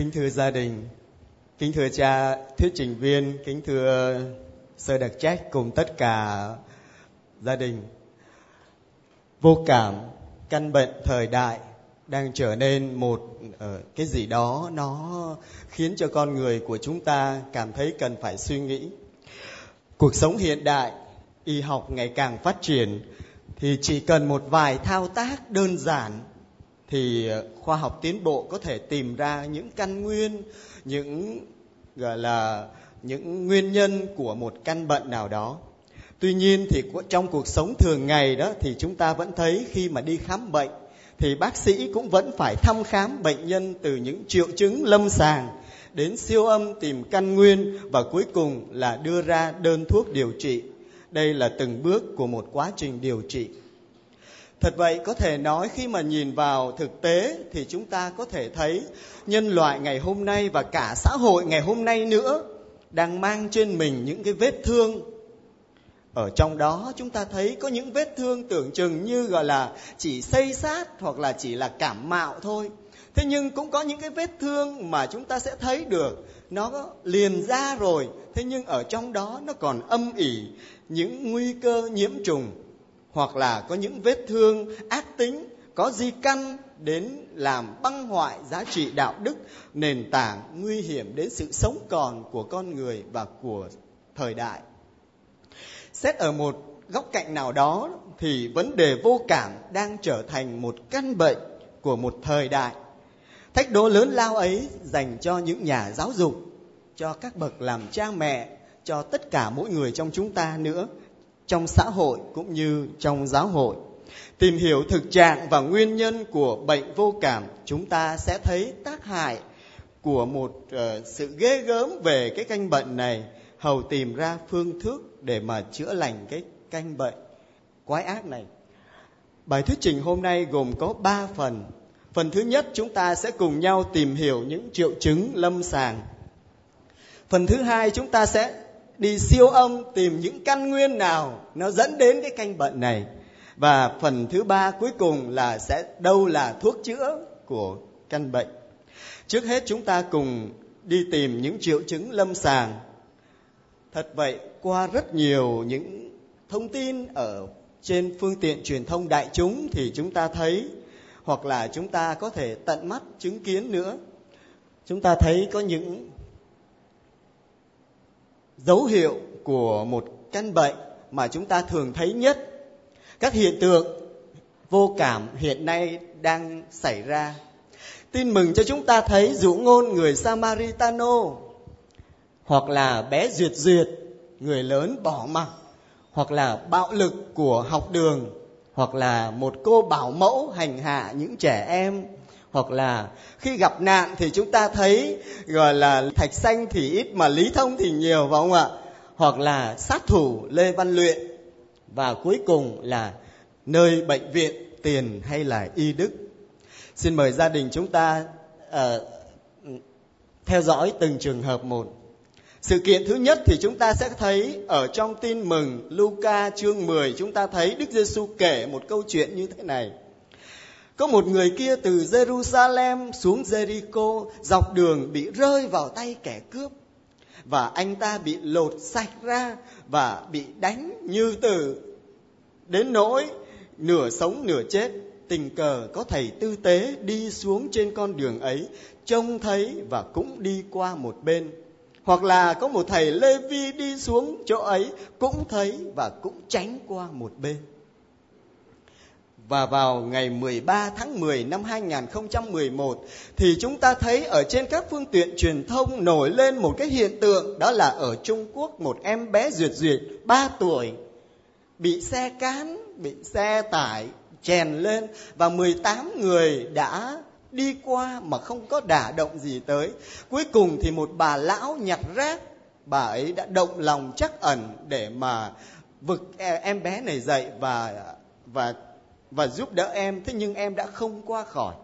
Kính thưa gia đình, kính thưa cha thuyết trình viên, kính thưa sơ đặc trách cùng tất cả gia đình. Vô cảm, căn bệnh thời đại đang trở nên một uh, cái gì đó nó khiến cho con người của chúng ta cảm thấy cần phải suy nghĩ. Cuộc sống hiện đại, y học ngày càng phát triển thì chỉ cần một vài thao tác đơn giản thì ờ, khoa học tiến bộ có thể tìm ra những căn nguyên, những, gọi là, những nguyên nhân của một căn bệnh nào đó. Tuy nhiên thì trong cuộc sống thường ngày đó thì chúng ta vẫn thấy khi mà đi khám bệnh thì bác sĩ cũng vẫn phải thăm khám bệnh nhân từ những triệu chứng lâm sàng đến siêu âm tìm căn nguyên và cuối cùng là đưa ra đơn thuốc điều trị. Đây là từng bước của một quá trình điều trị thật vậy, có thể nói khi mà nhìn vào thực tế thì chúng ta có thể thấy nhân loại ngày hôm nay và cả xã hội ngày hôm nay nữa đang mang trên mình những cái vết thương. Ở trong đó, chúng ta thấy có những vết thương tưởng chừng như, gọi là, chỉ xây sát hoặc là chỉ là cảm mạo thôi. Thế nhưng cũng có những cái vết thương mà chúng ta sẽ thấy được, nó liền ra rồi. Thế nhưng ở trong đó, nó còn âm ỉ những nguy cơ nhiễm trùng hoặc là có những vết thương ác tính, có di căn đến làm băng hoại giá trị đạo đức, nền tảng nguy hiểm đến sự sống còn của con người và của thời đại. Xét ở một góc cạnh nào đó thì vấn đề vô cảm đang trở thành một căn bệnh của một thời đại. Thách đố lớn lao ấy dành cho những nhà giáo dục, cho các bậc làm cha mẹ, cho tất cả mỗi người trong chúng ta nữa trong xã hội cũng như trong giáo hội. Tìm hiểu thực trạng và nguyên nhân của bệnh vô cảm chúng ta sẽ thấy tác hại của một uh, sự ghê gớm về cái căn bệnh này. Hầu tìm ra phương thức để mà chữa lành cái căn bệnh quái ác này. Bài thuyết trình hôm nay gồm có ba phần. Phần thứ nhất chúng ta sẽ cùng nhau tìm hiểu những triệu chứng lâm sàng. Phần thứ hai chúng ta sẽ đi siêu âm tìm những căn nguyên nào nó dẫn đến cái căn bệnh này. Và phần thứ ba cuối cùng là sẽ, đâu là thuốc chữa của căn bệnh. Trước hết chúng ta cùng đi tìm những triệu chứng lâm sàng. Thật vậy, qua rất nhiều những thông tin ở trên phương tiện truyền thông đại chúng thì chúng ta thấy, hoặc là chúng ta có thể tận mắt chứng kiến nữa. Chúng ta thấy có những dấu hiệu của một căn bệnh mà chúng ta thường thấy nhất. Các hiện tượng vô cảm hiện nay đang xảy ra. Tin mừng cho chúng ta thấy dụ ngôn người samaritano hoặc là bé duyệt duyệt, người lớn bỏ mặc, hoặc là bạo lực của học đường, hoặc là một cô bảo mẫu hành hạ những trẻ em hoặc là khi gặp nạn thì chúng ta thấy gọi là thạch xanh thì ít mà lý thông thì nhiều phải không ạ? Hoặc là sát thủ lê văn luyện. Và cuối cùng là nơi bệnh viện tiền hay là y đức. Xin mời gia đình chúng ta uh, theo dõi từng trường hợp một. Sự kiện thứ nhất thì chúng ta sẽ thấy ở trong tin mừng Luca chương 10 chúng ta thấy Đức Giêsu kể một câu chuyện như thế này. Có một người kia từ Jerusalem xuống Jericho, dọc đường bị rơi vào tay kẻ cướp. Và anh ta bị lột sạch ra và bị đánh như tử đến nỗi nửa sống nửa chết. Tình cờ có thầy tư tế đi xuống trên con đường ấy, trông thấy và cũng đi qua một bên. Hoặc là có một thầy Lê Vi đi xuống chỗ ấy, cũng thấy và cũng tránh qua một bên và vào ngày 13 tháng 10 năm 2011 thì chúng ta thấy ở trên các phương tiện truyền thông nổi lên một cái hiện tượng đó là ở Trung Quốc một em bé duyệt duyệt 3 tuổi bị xe cán, bị xe tải chèn lên và 18 người đã đi qua mà không có đả động gì tới. Cuối cùng thì một bà lão nhặt rác, bà ấy đã động lòng chắc ẩn để mà vực em bé này dậy và và và giúp đỡ em thế nhưng em đã không qua khỏi.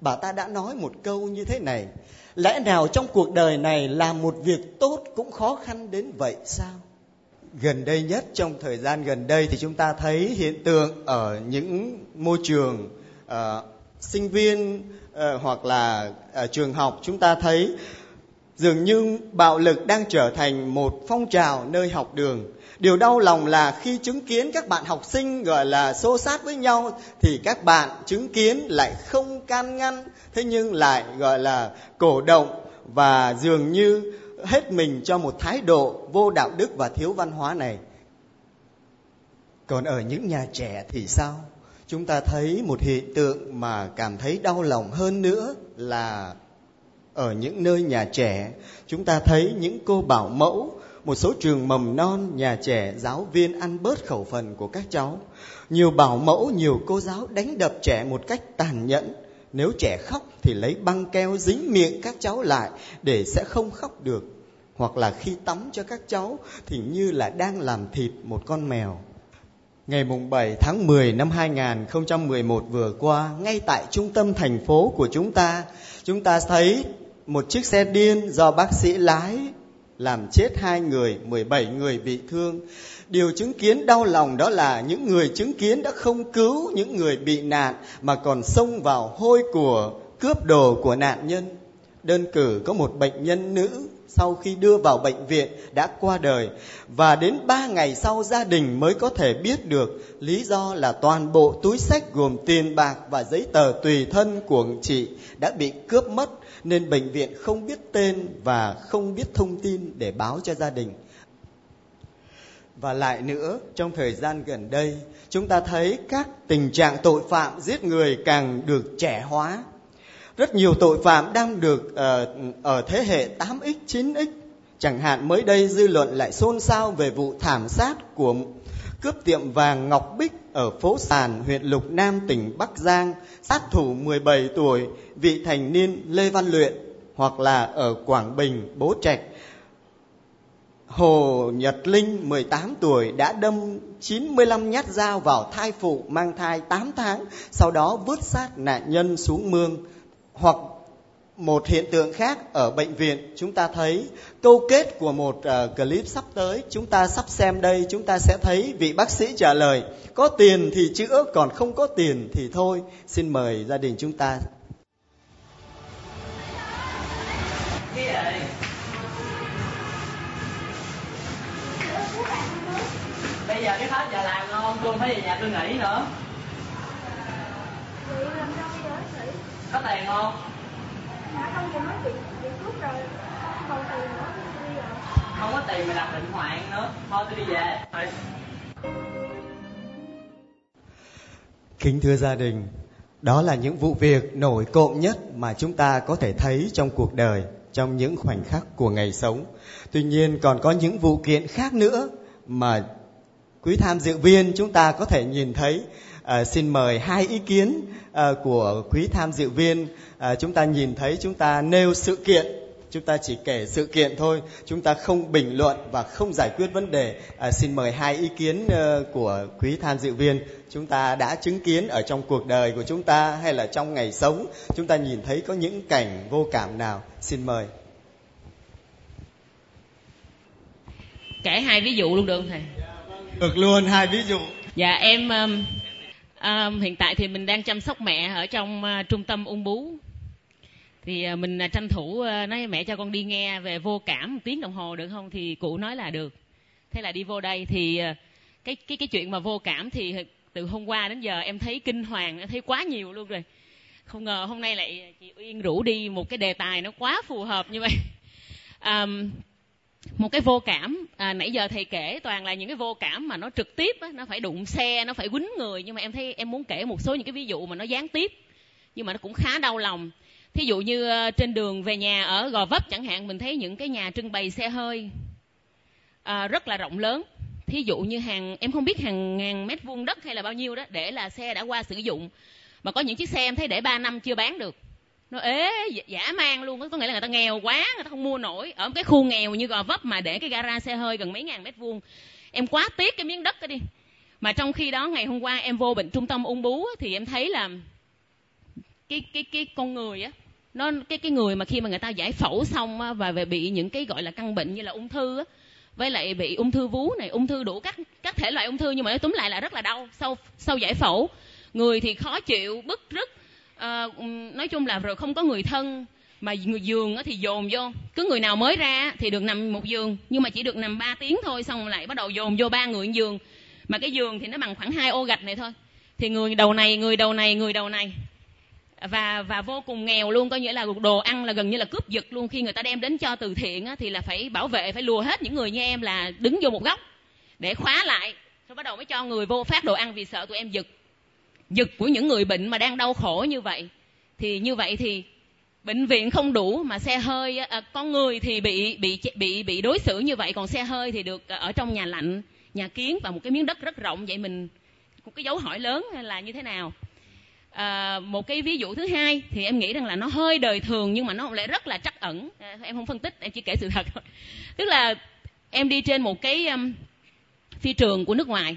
Bà ta đã nói một câu như thế này lẽ nào trong cuộc đời này làm một việc tốt cũng khó khăn đến vậy sao? Gần đây nhất trong thời gian gần đây thì chúng ta thấy hiện tượng ở những môi trường uh, sinh viên uh, hoặc là uh, trường học chúng ta thấy dường như bạo lực đang trở thành một phong trào nơi học đường. Điều đau lòng là khi chứng kiến các bạn học sinh, gọi là, xô sát với nhau, thì các bạn chứng kiến lại không can ngăn, thế nhưng lại, gọi là, cổ động và dường như hết mình cho một thái độ vô đạo đức và thiếu văn hóa này. Còn ở những nhà trẻ thì sao? Chúng ta thấy một hiện tượng mà cảm thấy đau lòng hơn nữa là ở những nơi nhà trẻ, chúng ta thấy những cô bảo mẫu, một số trường mầm non, nhà trẻ, giáo viên ăn bớt khẩu phần của các cháu. Nhiều bảo mẫu, nhiều cô giáo đánh đập trẻ một cách tàn nhẫn. Nếu trẻ khóc thì lấy băng keo dính miệng các cháu lại để sẽ không khóc được. Hoặc là khi tắm cho các cháu thì như là đang làm thịt một con mèo. Ngày mùng 7 tháng 10 năm 2011 vừa qua, ngay tại trung tâm thành phố của chúng ta, chúng ta thấy một chiếc xe điên do bác sĩ lái làm chết hai người, 17 người bị thương. Điều chứng kiến đau lòng đó là những người chứng kiến đã không cứu những người bị nạn mà còn xông vào hôi của cướp đồ của nạn nhân. Đơn cử có một bệnh nhân nữ sau khi đưa vào bệnh viện đã qua đời. Và đến ba ngày sau, gia đình mới có thể biết được lý do là toàn bộ túi sách gồm tiền bạc và giấy tờ tùy thân của chị đã bị cướp mất, nên bệnh viện không biết tên và không biết thông tin để báo cho gia đình. Và lại nữa, trong thời gian gần đây, chúng ta thấy các tình trạng tội phạm giết người càng được trẻ hóa rất nhiều tội phạm đang được uh, ở thế hệ 8x, 9x. Chẳng hạn mới đây dư luận lại xôn xao về vụ thảm sát của cướp tiệm vàng Ngọc Bích ở phố Sàn, huyện Lục Nam, tỉnh Bắc Giang, sát thủ 17 tuổi, vị thành niên Lê Văn Luyện, hoặc là ở Quảng Bình, Bố Trạch, Hồ Nhật Linh 18 tuổi đã đâm 95 nhát dao vào thai phụ mang thai 8 tháng, sau đó vứt xác nạn nhân xuống mương hoặc một hiện tượng khác ở bệnh viện chúng ta thấy câu kết của một uh, clip sắp tới. Chúng ta sắp xem đây chúng ta sẽ thấy vị bác sĩ trả lời có tiền thì chữa còn không có tiền thì thôi. Xin mời gia đình chúng ta. Bây giờ cái hết giờ làm không? Tôi phải về nhà tôi nghỉ nữa. Có tiền không? Đã không vừa mới bị bị cướp rồi. Không còn tiền nữa đi rồi. Không có tiền mà đặt bệnh hoạn nữa. Thôi tôi đi về. Thôi. kính thưa gia đình đó là những vụ việc nổi cộm nhất mà chúng ta có thể thấy trong cuộc đời trong những khoảnh khắc của ngày sống. Tuy nhiên còn có những vụ kiện khác nữa mà quý tham dự viên chúng ta có thể nhìn thấy à, xin mời hai ý kiến à, của quý tham dự viên. À, chúng ta nhìn thấy chúng ta nêu sự kiện chúng ta chỉ kể sự kiện thôi chúng ta không bình luận và không giải quyết vấn đề. À, xin mời hai ý kiến uh, của quý tham dự viên. Chúng ta đã chứng kiến ở trong cuộc đời của chúng ta hay là trong ngày sống chúng ta nhìn thấy có những cảnh vô cảm nào? Xin mời. Kể hai ví dụ luôn được không thầy? Được luôn hai ví dụ. Dạ em um, À, hiện tại thì mình đang chăm sóc mẹ ở trong uh, trung tâm ung bú. Thì uh, mình uh, tranh thủ uh, nói mẹ cho con đi nghe về vô cảm một tiếng đồng hồ được không thì cụ nói là được. Thế là đi vô đây thì uh, cái cái cái chuyện mà vô cảm thì từ hôm qua đến giờ em thấy kinh hoàng em thấy quá nhiều luôn rồi. Không ngờ hôm nay lại chị uyên rủ đi một cái đề tài nó quá phù hợp như vậy. Um, một cái vô cảm à, nãy giờ thầy kể toàn là những cái vô cảm mà nó trực tiếp á, nó phải đụng xe nó phải quýnh người. Nhưng mà em thấy em muốn kể một số những cái ví dụ mà nó gián tiếp nhưng mà nó cũng khá đau lòng. Thí dụ như uh, trên đường về nhà ở gò vấp chẳng hạn mình thấy những cái nhà trưng bày xe hơi uh, rất là rộng lớn. Thí dụ như hàng em không biết hàng ngàn mét vuông đất hay là bao nhiêu đó để là xe đã qua sử dụng. Mà có những chiếc xe em thấy để 3 năm chưa bán được nó ế giả mang luôn có nghĩa là người ta nghèo quá người ta không mua nổi. Ở một cái khu nghèo như gò vấp mà để cái gara xe hơi gần mấy ngàn mét vuông. Em quá tiếc cái miếng đất đó đi. Mà trong khi đó ngày hôm qua em vô bệnh trung tâm ung bú thì em thấy là cái cái cái con người á nó cái cái người mà khi mà người ta giải phẫu xong á, và về bị những cái gọi là căn bệnh như là ung thư á, với lại bị ung thư vú này ung thư đủ các các thể loại ung thư nhưng mà nói túm lại là rất là đau sau sau giải phẫu. Người thì khó chịu bức rứt à, nói chung là rồi không có người thân mà người giường thì dồn vô. Cứ người nào mới ra thì được nằm một giường nhưng mà chỉ được nằm 3 tiếng thôi xong lại bắt đầu dồn vô ba người giường. Mà cái giường thì nó bằng khoảng hai ô gạch này thôi. Thì người đầu này người đầu này người đầu này. Và và vô cùng nghèo luôn có nghĩa là đồ ăn là gần như là cướp giật luôn. Khi người ta đem đến cho từ thiện á, thì là phải bảo vệ phải lùa hết những người như em là đứng vô một góc để khóa lại. Rồi bắt đầu mới cho người vô phát đồ ăn vì sợ tụi em giật giật của những người bệnh mà đang đau khổ như vậy. Thì như vậy thì bệnh viện không đủ mà xe hơi à, con người thì bị bị bị bị đối xử như vậy còn xe hơi thì được à, ở trong nhà lạnh nhà kiến và một cái miếng đất rất rộng. Vậy mình một cái dấu hỏi lớn là như thế nào? À, một cái ví dụ thứ hai thì em nghĩ rằng là nó hơi đời thường nhưng mà nó lại rất là trắc ẩn. À, em không phân tích em chỉ kể sự thật thôi. Tức là em đi trên một cái um, phi trường của nước ngoài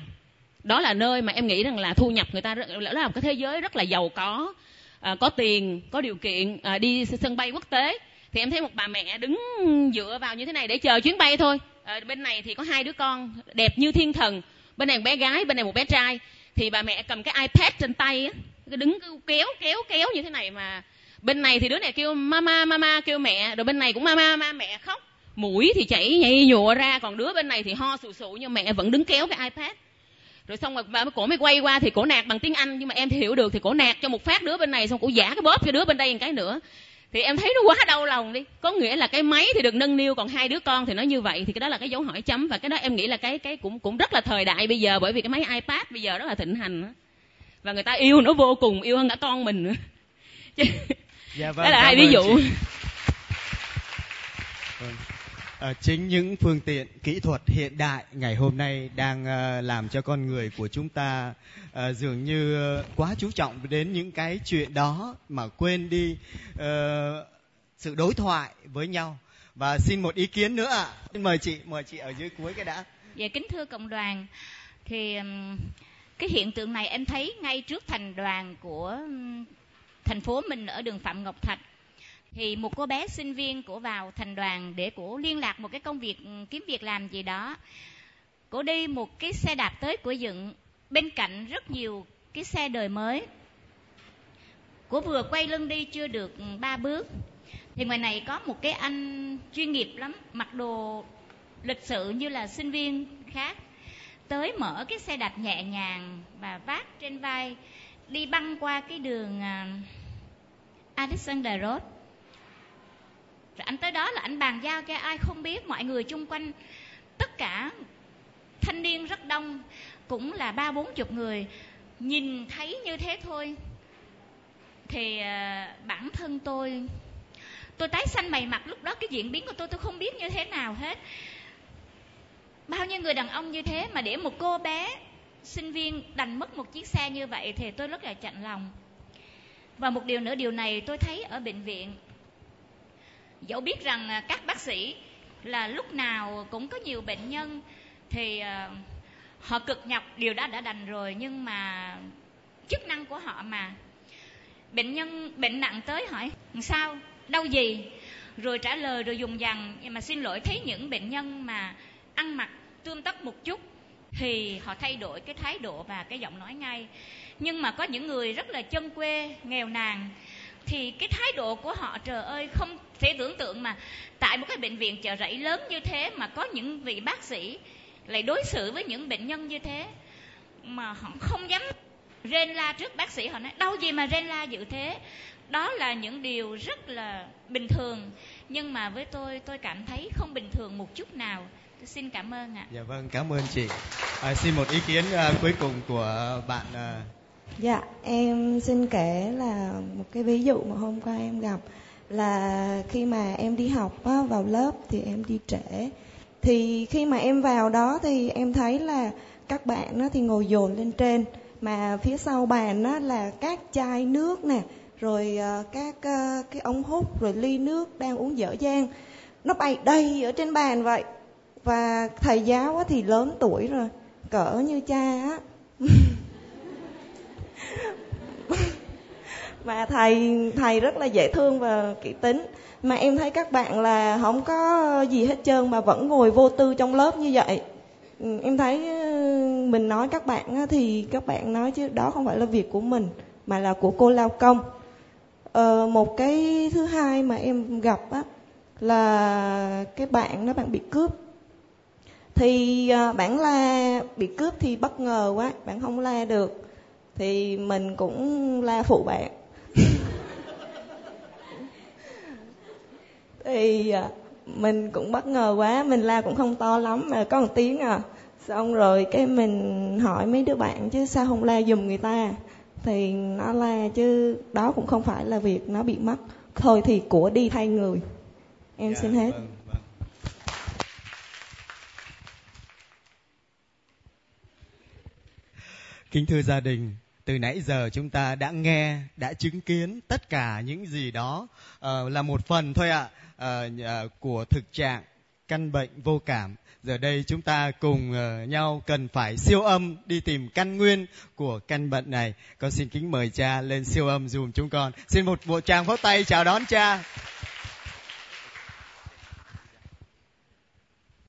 đó là nơi mà em nghĩ rằng là thu nhập người ta đó là một cái thế giới rất là giàu có à, có tiền có điều kiện à, đi sân bay quốc tế. Thì em thấy một bà mẹ đứng dựa vào như thế này để chờ chuyến bay thôi. À, bên này thì có hai đứa con đẹp như thiên thần. Bên này một bé gái bên này một bé trai. Thì bà mẹ cầm cái ipad trên tay á đứng kéo kéo kéo như thế này mà. Bên này thì đứa này kêu mama mama kêu mẹ. Rồi bên này cũng mama mama mẹ khóc. Mũi thì chảy nhầy nhụa ra còn đứa bên này thì ho sù sụ nhưng mẹ vẫn đứng kéo cái ipad rồi xong rồi bà cổ mới quay qua thì cổ nạt bằng tiếng anh nhưng mà em thì hiểu được thì cổ nạt cho một phát đứa bên này xong cổ giả cái bóp cho đứa bên đây một cái nữa. Thì em thấy nó quá đau lòng đi. Có nghĩa là cái máy thì được nâng niu còn hai đứa con thì nó như vậy thì cái đó là cái dấu hỏi chấm. Và cái đó em nghĩ là cái cái cũng cũng rất là thời đại bây giờ bởi vì cái máy ipad bây giờ rất là thịnh hành và người ta yêu nó vô cùng yêu hơn cả con mình nữa. Dạ, vâng, đó là hai ví dụ. vâng. à, chính những phương tiện kỹ thuật hiện đại ngày hôm nay đang à, làm cho con người của chúng ta à, dường như quá chú trọng đến những cái chuyện đó mà quên đi à, sự đối thoại với nhau. Và xin một ý kiến nữa ạ. Mời chị mời chị ở dưới cuối cái đã. Dạ kính thưa cộng đoàn. Thì cái hiện tượng này em thấy ngay trước thành đoàn của thành phố mình ở đường phạm ngọc thạch thì một cô bé sinh viên của vào thành đoàn để cổ liên lạc một cái công việc ừ, kiếm việc làm gì đó. Cổ đi một cái xe đạp tới của dựng. Bên cạnh rất nhiều cái xe đời mới. Cổ vừa quay lưng đi chưa được ừ, ba bước. Thì ngoài này có một cái anh chuyên nghiệp lắm, mặc đồ lịch sự như là sinh viên khác. Tới mở cái xe đạp nhẹ nhàng và vác trên vai, đi băng qua cái đường à, Alexander Road rồi anh tới đó là anh bàn giao cho ai không biết, mọi người chung quanh, tất cả thanh niên rất đông, cũng là ba bốn chục người. Nhìn thấy như thế thôi, thì ờ, bản thân tôi tôi tái xanh mày mặt. Lúc đó cái diễn biến của tôi tôi không biết như thế nào hết. Bao nhiêu người đàn ông như thế mà để một cô bé sinh viên đành mất một chiếc xe như vậy thì tôi rất là chạnh lòng. Và một điều nữa, điều này tôi thấy ở bệnh viện dẫu biết rằng à, các bác sĩ là lúc nào cũng có nhiều bệnh nhân thì à, họ cực nhọc, điều đó đã đành rồi, nhưng mà chức năng của họ mà. Bệnh nhân, bệnh nặng tới hỏi sao? Đau gì? Rồi trả lời, rồi dùng dằn nhưng mà xin lỗi, thấy những bệnh nhân mà ăn mặc tươm tất một chút thì họ thay đổi cái thái độ và cái giọng nói ngay. Nhưng mà có những người rất là chân quê, nghèo nàn thì cái thái độ của họ, trời ơi, không thể tưởng tượng mà tại một cái bệnh viện chợ rẫy lớn như thế mà có những vị bác sĩ lại đối xử với những bệnh nhân như thế mà họ không dám rên la trước bác sĩ. Họ nói đâu gì mà rên la dữ thế? Đó là những điều rất là bình thường. Nhưng mà với tôi tôi cảm thấy không bình thường một chút nào. Tôi xin cảm ơn ạ. Dạ vâng cảm ơn chị. À, xin một ý kiến uh, cuối cùng của bạn uh... dạ em xin kể là một cái ví dụ mà hôm qua em gặp là khi mà em đi học á, vào lớp thì em đi trễ. Thì khi mà em vào đó thì em thấy là các bạn á, thì ngồi dồn lên trên mà phía sau bàn á, là các chai nước nè rồi uh, các uh, cái ống hút rồi ly nước đang uống dở dang. Nó bày đầy ở trên bàn vậy. Và thầy giáo thì lớn tuổi rồi cỡ như cha á. Và thầy thầy rất là dễ thương và kỹ tính. Mà em thấy các bạn là không có gì hết trơn mà vẫn ngồi vô tư trong lớp như vậy. Ừ, em thấy ờ, mình nói các bạn thì các bạn nói chứ đó không phải là việc của mình mà là của cô lao công. Ờ, một cái thứ hai mà em gặp á là cái bạn đó bạn bị cướp. Thì ờ, bạn la bị cướp thì bất ngờ quá bạn không la được. Thì mình cũng la phụ bạn. Thì à, mình cũng bất ngờ quá mình la cũng không to lắm mà có một tiếng à. Xong rồi cái mình hỏi mấy đứa bạn chứ sao không la giùm người ta? Thì nó la chứ đó cũng không phải là việc nó bị mất. Thôi thì của đi thay người. Em Dạ, xin hết. vâng, vâng. Kính thưa gia đình, từ nãy giờ chúng ta đã nghe, đã chứng kiến tất cả những gì đó uh, là một phần thôi ạ à, uh, uh, của thực trạng căn bệnh vô cảm. Giờ đây chúng ta cùng uh, nhau cần phải siêu âm đi tìm căn nguyên của căn bệnh này. Con xin kính mời cha lên siêu âm dùm chúng con. Xin một bộ tràng pháo tay chào đón cha.